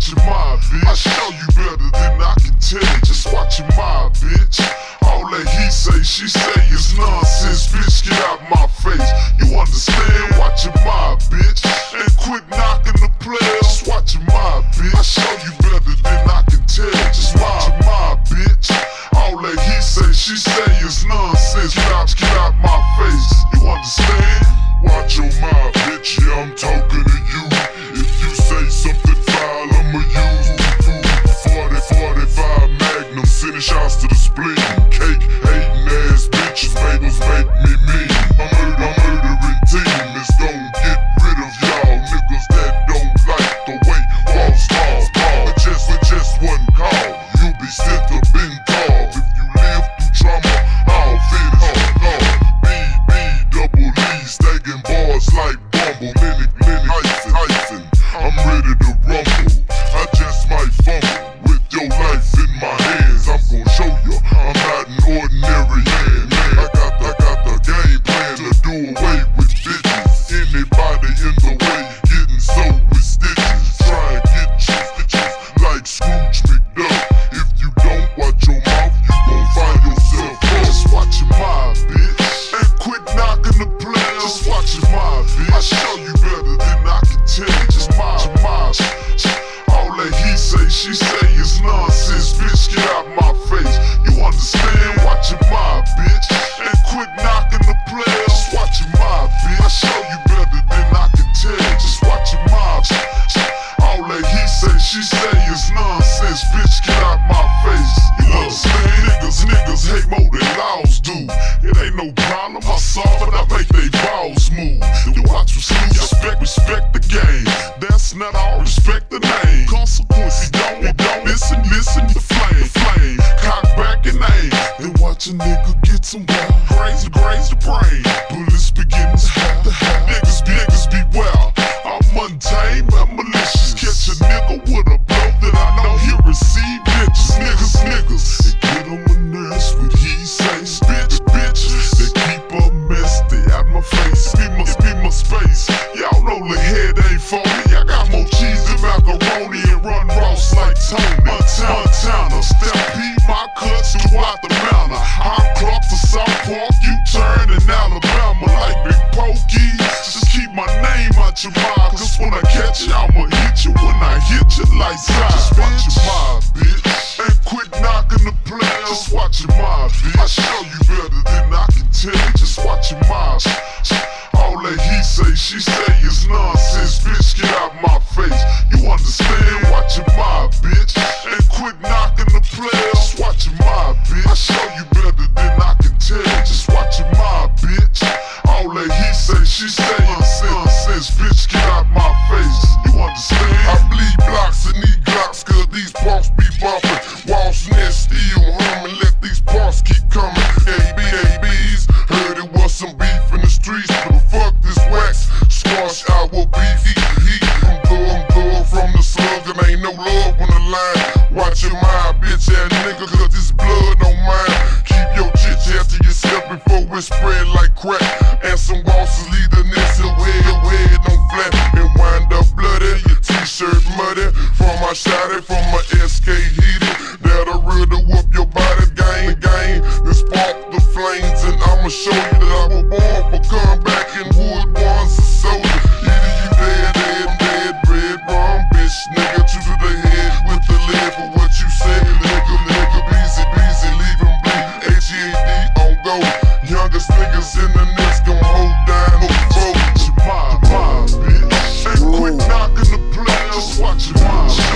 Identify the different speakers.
Speaker 1: watch your mind, bitch. I show you better than I can tell. Just watch your mind, bitch. All that he say, she say is nonsense, bitch. Get out my respect the name. Consequences don't, they don't listen, listen to flame, flame. Cock back and aim, and watch a nigga get some wild. Crazy, crazy brain. Ice line. Watch your mind, bitch ass nigga, cause this blood on mine. Keep your chit chat to yourself before it spread like crack. And some waltzes lead the next niggas in the next gon' hold down over road. Bitch. Ain't quit knocking the watch your mind.